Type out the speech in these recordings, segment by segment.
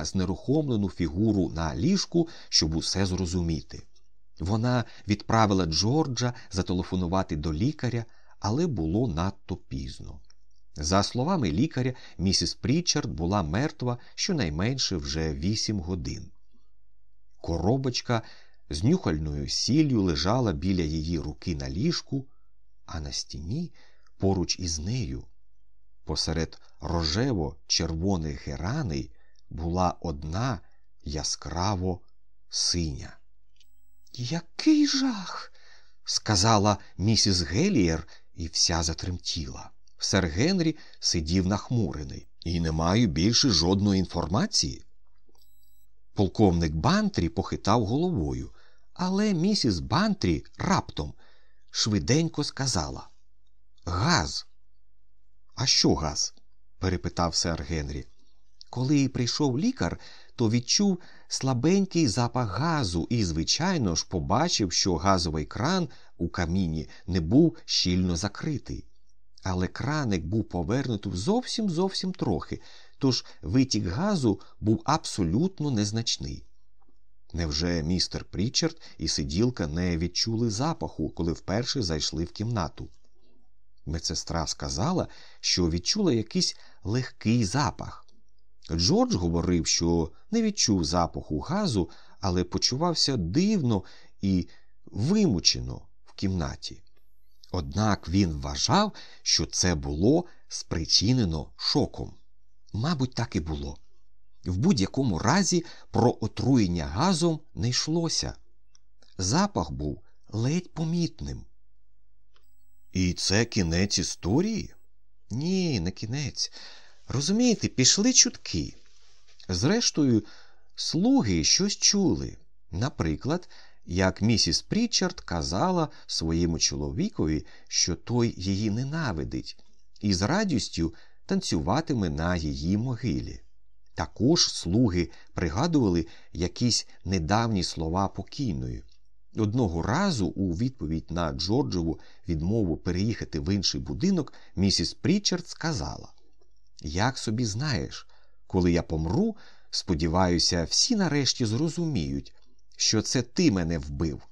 знерухомлену фігуру на ліжку, щоб усе зрозуміти. Вона відправила Джорджа зателефонувати до лікаря, але було надто пізно. За словами лікаря, місіс Прічард була мертва щонайменше вже вісім годин. Коробочка з нюхальною сіллю лежала біля її руки на ліжку, а на стіні поруч із нею, посеред рожево червоних гераней, була одна яскраво синя. Який жах. сказала місіс Гелієр і вся затремтіла. Сер Генрі сидів нахмурений і не маю більше жодної інформації. Полковник Бантрі похитав головою, але місіс Бантрі раптом швиденько сказала Газ. А що газ? перепитав сер Генрі. Коли прийшов лікар, то відчув слабенький запах газу і, звичайно ж, побачив, що газовий кран у каміні не був щільно закритий. Але краник був повернутий зовсім зовсім трохи, тож витік газу був абсолютно незначний. Невже містер Прічард і сиділка не відчули запаху, коли вперше зайшли в кімнату? Медсестра сказала, що відчула якийсь легкий запах. Джордж говорив, що не відчув запаху газу, але почувався дивно і вимучено в кімнаті. Однак він вважав, що це було спричинено шоком. Мабуть, так і було. В будь-якому разі про отруєння газом не йшлося. Запах був ледь помітним. І це кінець історії? Ні, не кінець. Розумієте, пішли чутки. Зрештою, слуги щось чули. Наприклад, як місіс Прічард казала своєму чоловікові, що той її ненавидить, і з радістю танцюватиме на її могилі. Також слуги пригадували якісь недавні слова покійної. Одного разу, у відповідь на Джорджову відмову переїхати в інший будинок, місіс Прічард сказала: Як собі знаєш, коли я помру, сподіваюся, всі нарешті зрозуміють, що це ти мене вбив.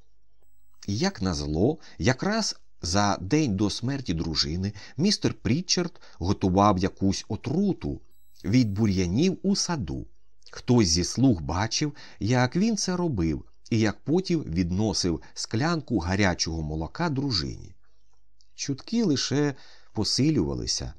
Як назло, якраз за день до смерті дружини містер Прічард готував якусь отруту від бур'янів у саду. Хтось зі слуг бачив, як він це робив, і як потім відносив склянку гарячого молока дружині. Чутки лише посилювалися.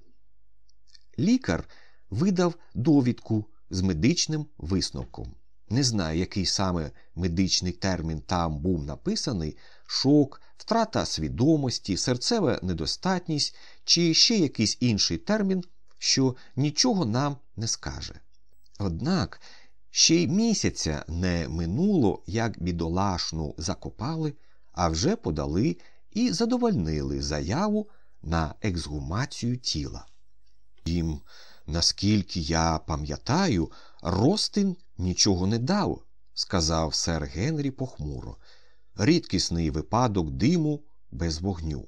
Лікар видав довідку з медичним висновком. Не знаю, який саме медичний термін там був написаний: шок, втрата свідомості, серцева недостатність чи ще якийсь інший термін, що нічого нам не скаже. Однак ще й місяця не минуло, як бідолашну закопали, а вже подали і задовольнили заяву на ексгумацію тіла. Їм, наскільки я пам'ятаю, Ростин нічого не дав, сказав сер Генрі похмуро. Рідкісний випадок диму без вогню.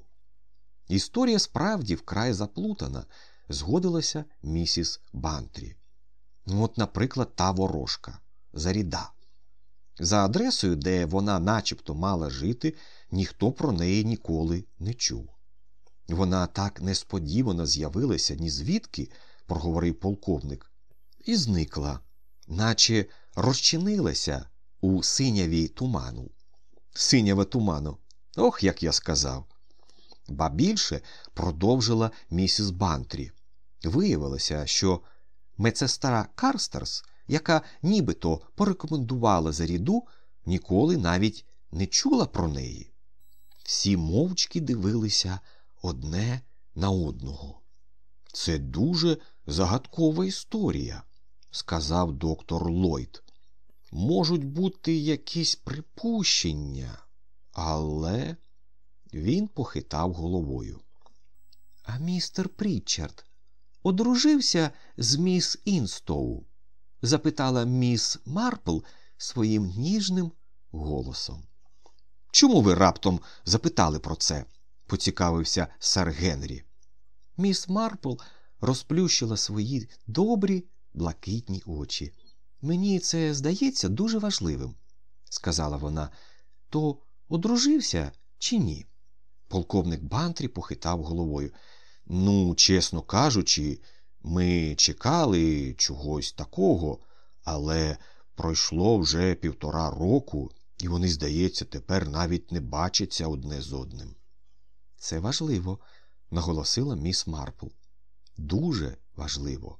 Історія справді вкрай заплутана, згодилася місіс Бантрі. От, наприклад, та ворожка Заріда. За адресою, де вона начебто мала жити, ніхто про неї ніколи не чув. Вона так несподівано з'явилася ні звідки, проговорив полковник, і зникла, наче розчинилася у синяві туману. Синяве туману, ох, як я сказав. Ба більше продовжила місіс Бантрі. Виявилося, що медсестра Карстерс, яка нібито порекомендувала заріду, ніколи навіть не чула про неї. Всі мовчки дивилися одне на одного. Це дуже загадкова історія, сказав доктор Ллойд. Можуть бути якісь припущення, але він похитав головою. А містер Прітчард одружився з міс Інстоу? запитала міс Марпл своїм ніжним голосом. Чому ви раптом запитали про це? Поцікавився сер Генрі. Міс Марпл розплющила свої добрі блакитні очі. Мені це здається дуже важливим, сказала вона. То одружився чи ні? Полковник Бантрі похитав головою. Ну, чесно кажучи, ми чекали чогось такого, але пройшло вже півтора року, і вони, здається, тепер навіть не бачаться одне з одним. Це важливо, наголосила міс Марпл. Дуже важливо.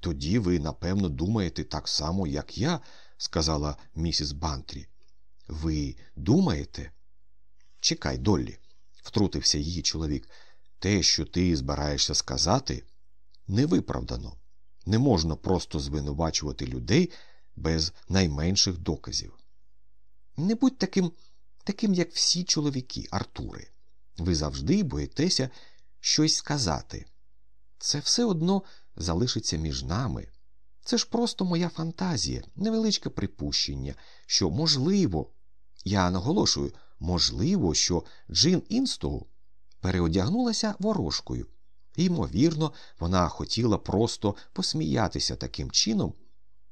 Тоді ви, напевно, думаєте так само, як я, сказала місіс Бантрі. Ви думаєте? Чекай, Доллі, втрутився її чоловік. Те, що ти збираєшся сказати, невиправдано. Не можна просто звинувачувати людей без найменших доказів. Не будь таким, таким, як всі чоловіки, Артури. Ви завжди боїтеся щось сказати. Це все одно залишиться між нами. Це ж просто моя фантазія, невеличке припущення, що, можливо, я наголошую, можливо, що Джин Інстоу переодягнулася ворожкою. Ймовірно, вона хотіла просто посміятися таким чином.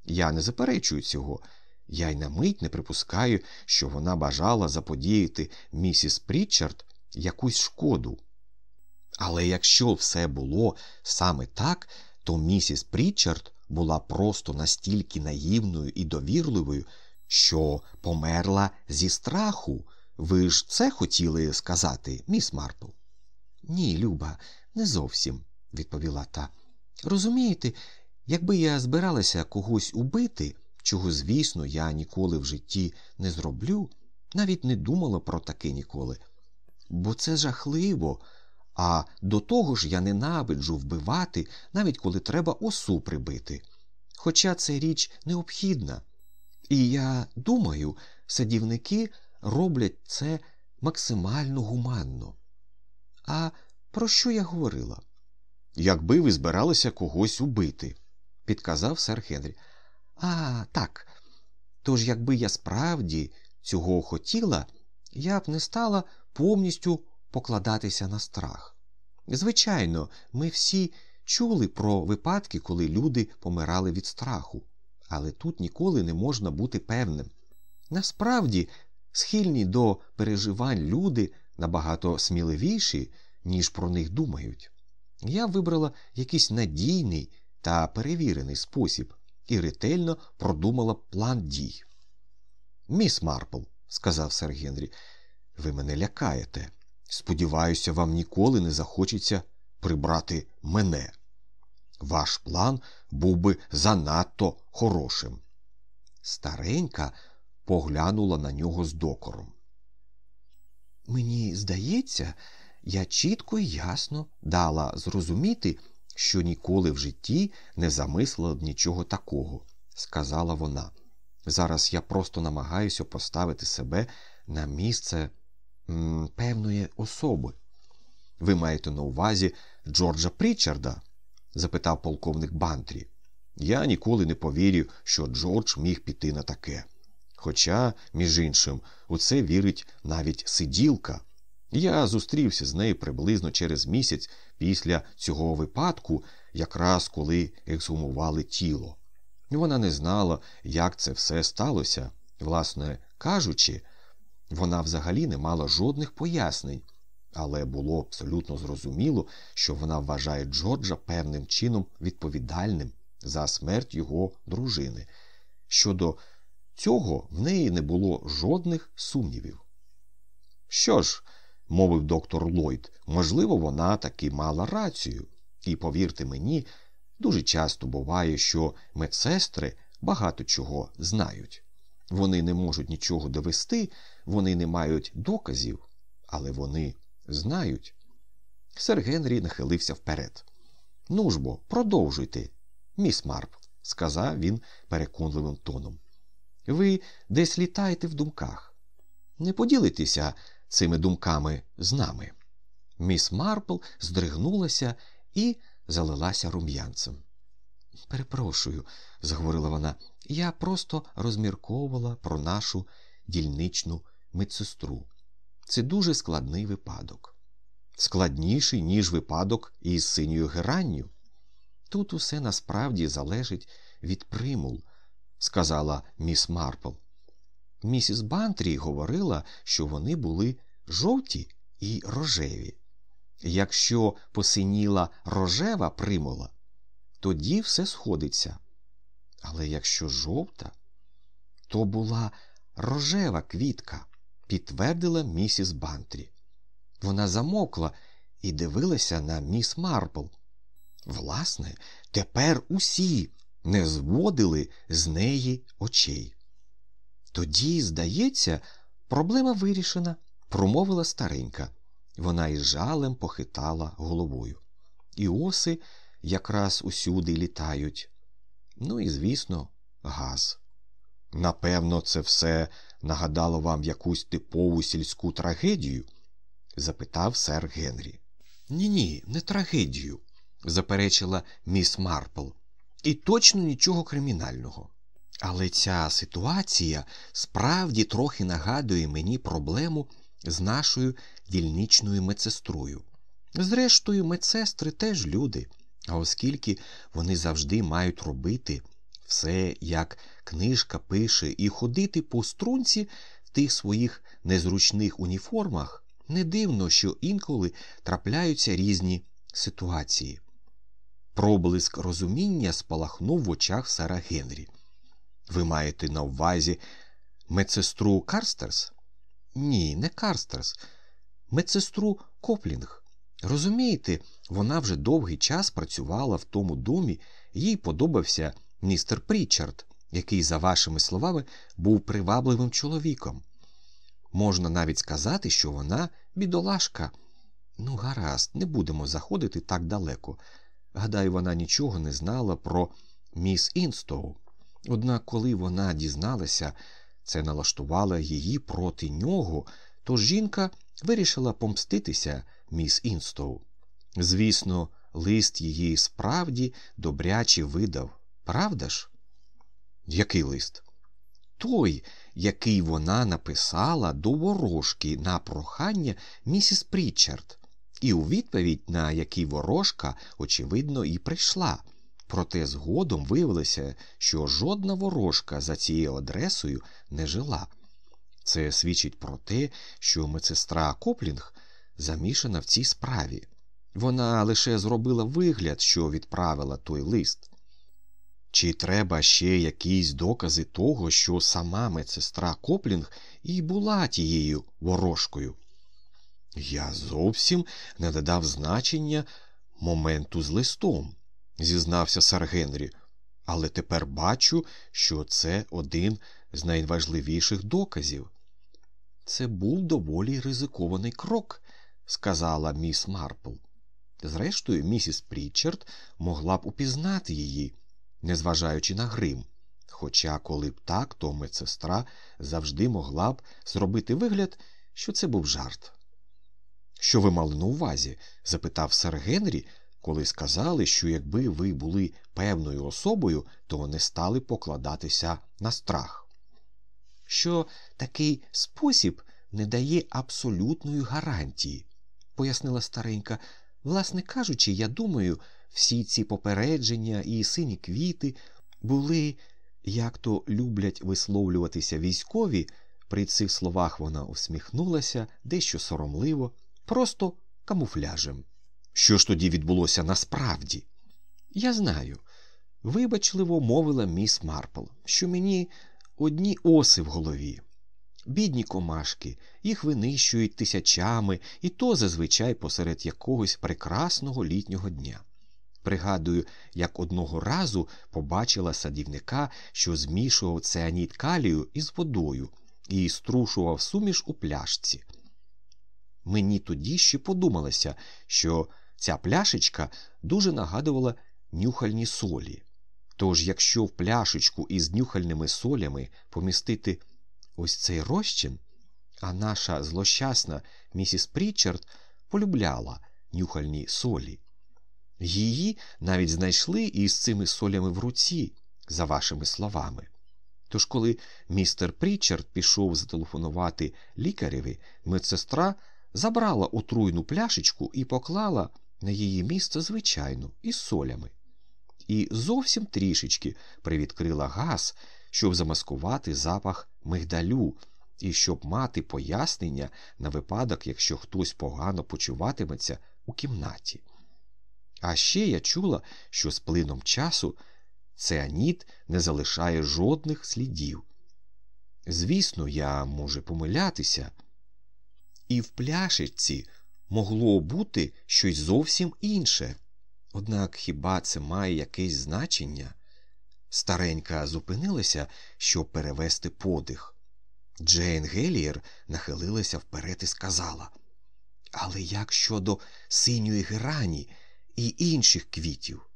Я не заперечую цього. Я й на мить не припускаю, що вона бажала заподіяти місіс Прітчард якусь шкоду. Але якщо все було саме так, то місіс Прітчард була просто настільки наївною і довірливою, що померла зі страху. Ви ж це хотіли сказати, міс Марпл? Ні, Люба, не зовсім, відповіла та. Розумієте, якби я збиралася когось убити, чого, звісно, я ніколи в житті не зроблю, навіть не думала про таке ніколи. Бо це жахливо. А до того ж я ненавиджу вбивати, навіть коли треба осу прибити. Хоча це річ необхідна. І я думаю, садівники роблять це максимально гуманно. А про що я говорила? Якби ви збиралися когось убити, підказав сер Генрі. А, так. Тож, якби я справді цього хотіла, я б не стала повністю покладатися на страх. Звичайно, ми всі чули про випадки, коли люди помирали від страху, але тут ніколи не можна бути певним. Насправді, схильні до переживань люди набагато сміливіші, ніж про них думають. Я вибрала якийсь надійний та перевірений спосіб і ретельно продумала план дій. Міс Марпл, сказав сер Генрі, ви мене лякаєте. Сподіваюся, вам ніколи не захочеться прибрати мене. Ваш план був би занадто хорошим. Старенька поглянула на нього з докором. Мені здається, я чітко і ясно дала зрозуміти, що ніколи в житті не замислила нічого такого, сказала вона. Зараз я просто намагаюся поставити себе на місце м, певної особи. Ви маєте на увазі Джорджа Прічарда? запитав полковник Бантрі. Я ніколи не повірю, що Джордж міг піти на таке. Хоча, між іншим, у це вірить навіть сиділка. Я зустрівся з нею приблизно через місяць після цього випадку, якраз коли ексгумували тіло. Вона не знала, як це все сталося. Власне кажучи, вона взагалі не мала жодних пояснень, але було абсолютно зрозуміло, що вона вважає Джорджа певним чином відповідальним за смерть його дружини. Щодо цього в неї не було жодних сумнівів. Що ж, мовив доктор Ллойд, можливо, вона таки мала рацію, і, повірте мені, дуже часто буває, що медсестри багато чого знають. Вони не можуть нічого довести, вони не мають доказів, але вони знають. Сер Генрі нахилився вперед. Ну ж бо, продовжуйте, міс Марп, сказав він переконливим тоном. Ви десь літаєте в думках. Не поділитеся цими думками з нами. Міс Марпл здригнулася і залилася рум'янцем. Перепрошую, заговорила вона, я просто розмірковувала про нашу дільничну медсестру. Це дуже складний випадок. Складніший, ніж випадок із синьою геранню. Тут усе насправді залежить від примул. сказала міс Марпл. Місіс Бантрі говорила, що вони були жовті і рожеві. Якщо посиніла рожева примула, тоді все сходиться. Але якщо жовта, то була рожева квітка, підтвердила місіс Бантрі. Вона замокла і дивилася на міс Марпл. Власне, тепер усі не зводили з неї очей. Тоді, здається, проблема вирішена, промовила старенька. Вона із жалем похитала головою. І оси якраз усюди літають. Ну і, звісно, газ. Напевно, це все нагадало вам якусь типову сільську трагедію? запитав сер Генрі. Ні, ні, не трагедію, заперечила міс Марпл. І точно нічого кримінального. Але ця ситуація справді трохи нагадує мені проблему з нашою дільничною медсестрою. Зрештою, медсестри теж люди, а оскільки вони завжди мають робити все, як книжка пише, і ходити по струнці в тих своїх незручних уніформах, не дивно, що інколи трапляються різні ситуації. Проблиск розуміння спалахнув в очах Сара Генрі. Ви маєте на увазі медсестру Карстерс? Ні, не Карстерс, медсестру Коплінг. Розумієте, вона вже довгий час працювала в тому домі, їй подобався містер Прічард, який, за вашими словами, був привабливим чоловіком. Можна навіть сказати, що вона бідолашка. Ну, гаразд, не будемо заходити так далеко. Гадаю, вона нічого не знала про міс Інстоу. Однак, коли вона дізналася, це налаштувало її проти нього, то жінка вирішила помститися міс Інстоу. Звісно, лист її справді добряче видав, правда ж? Який лист? Той, який вона написала до ворожки на прохання місіс Прічард, і у відповідь на який ворожка, очевидно, і прийшла. Проте згодом виявилося, що жодна ворожка за цією адресою не жила. Це свідчить про те, що медсестра Коплінг замішана в цій справі. Вона лише зробила вигляд, що відправила той лист. Чи треба ще якісь докази того, що сама медсестра Коплінг і була тією ворожкою? Я зовсім не додав значення моменту з листом, зізнався сар Генрі, але тепер бачу, що це один з найважливіших доказів. Це був доволі ризикований крок, сказала міс Марпл. Зрештою, місіс Прічард могла б упізнати її, незважаючи на грим. Хоча, коли б так, то медсестра завжди могла б зробити вигляд, що це був жарт. Що ви мали на увазі? запитав сер Генрі, коли сказали, що якби ви були певною особою, то не стали покладатися на страх. Що такий спосіб не дає абсолютної гарантії, пояснила старенька. Власне кажучи, я думаю, всі ці попередження і сині квіти були, як то люблять висловлюватися військові. При цих словах вона усміхнулася дещо соромливо, просто камуфляжем. Що ж тоді відбулося насправді? Я знаю, вибачливо мовила міс Марпл, що мені одні оси в голові. Бідні комашки, їх винищують тисячами, і то зазвичай посеред якогось прекрасного літнього дня. Пригадую, як одного разу побачила садівника, що змішував цианіт калію із водою і струшував суміш у пляшці. Мені тоді ще подумалося, що ця пляшечка дуже нагадувала нюхальні солі. Тож, якщо в пляшечку із нюхальними солями помістити ось цей розчин, а наша злощасна місіс Прічард полюбляла нюхальні солі. Її навіть знайшли із цими солями в руці, за вашими словами. Тож, коли містер Прічард пішов зателефонувати лікареві, медсестра забрала отруйну пляшечку і поклала на її місце звичайну із солями. І зовсім трішечки привідкрила газ, щоб замаскувати запах мигдалю і щоб мати пояснення на випадок, якщо хтось погано почуватиметься у кімнаті. А ще я чула, що з плином часу цианіт не залишає жодних слідів. Звісно, я можу помилятися. І в пляшечці могло бути щось зовсім інше. Однак хіба це має якесь значення? Старенька зупинилася, щоб перевести подих. Джейн Гелієр нахилилася вперед і сказала Але як щодо синьої герані і інших квітів?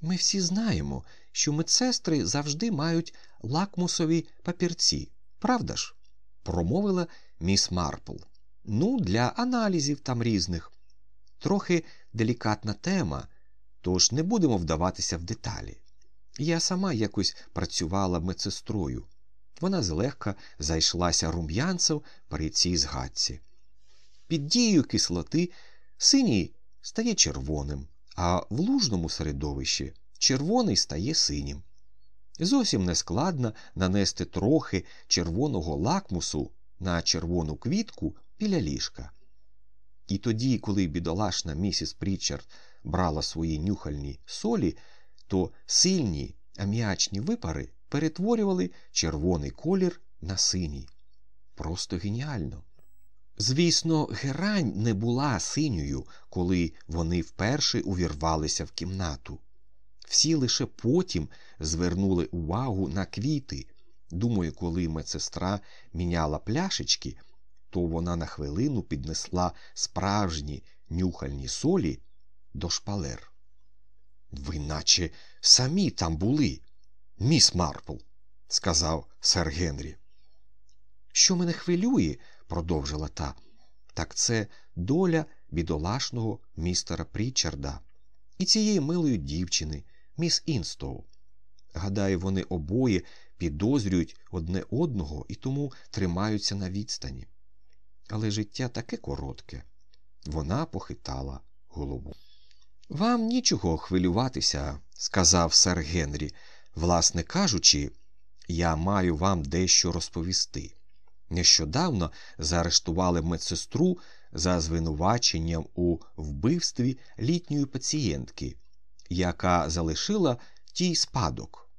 Ми всі знаємо, що медсестри завжди мають лакмусові папірці, правда ж? промовила міс Марпл. Ну, для аналізів там різних. Трохи делікатна тема, тож не будемо вдаватися в деталі. Я сама якось працювала медсестрою. Вона злегка зайшлася рум'янцем при цій згадці. Під дією кислоти синій стає червоним, а в лужному середовищі червоний стає синім. Зовсім нескладно нанести трохи червоного лакмусу на червону квітку біля ліжка. І тоді, коли бідолашна місіс Прічард брала свої нюхальні солі, то сильні аміачні випари перетворювали червоний колір на синій. Просто геніально. Звісно, герань не була синьою, коли вони вперше увірвалися в кімнату. Всі лише потім звернули увагу на квіти. Думаю, коли медсестра міняла пляшечки, то вона на хвилину піднесла справжні нюхальні солі до шпалер. Ви наче самі там були, міс Марпл, сказав сер Генрі. Що мене хвилює, продовжила та, так це доля бідолашного містера Прічарда і цієї милої дівчини, міс Інстоу. Гадаю, вони обоє підозрюють одне одного і тому тримаються на відстані. Але життя таке коротке. Вона похитала голову. Вам нічого хвилюватися, сказав сер Генрі. Власне кажучи, я маю вам дещо розповісти. Нещодавно заарештували медсестру за звинуваченням у вбивстві літньої пацієнтки, яка залишила тій спадок.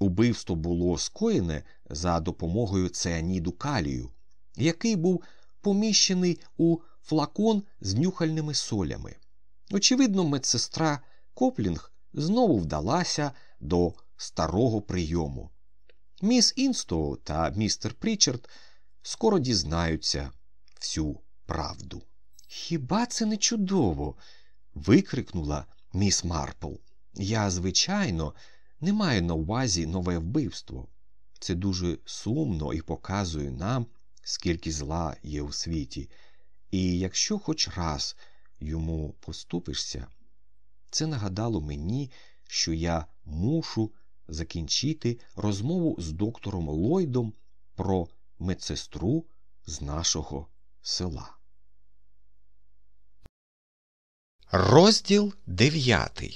Убивство було скоєне за допомогою цианіду калію, який був поміщений у флакон з нюхальними солями. Очевидно, медсестра Коплінг знову вдалася до старого прийому. Міс Інстоу та містер Прічард скоро дізнаються всю правду. Хіба це не чудово? викрикнула міс Марпл. Я, звичайно, не маю на увазі нове вбивство. Це дуже сумно і показує нам, скільки зла є у світі. І якщо хоч раз йому поступишся, це нагадало мені, що я мушу закінчити розмову з доктором Ллойдом про медсестру з нашого села. Розділ дев'ятий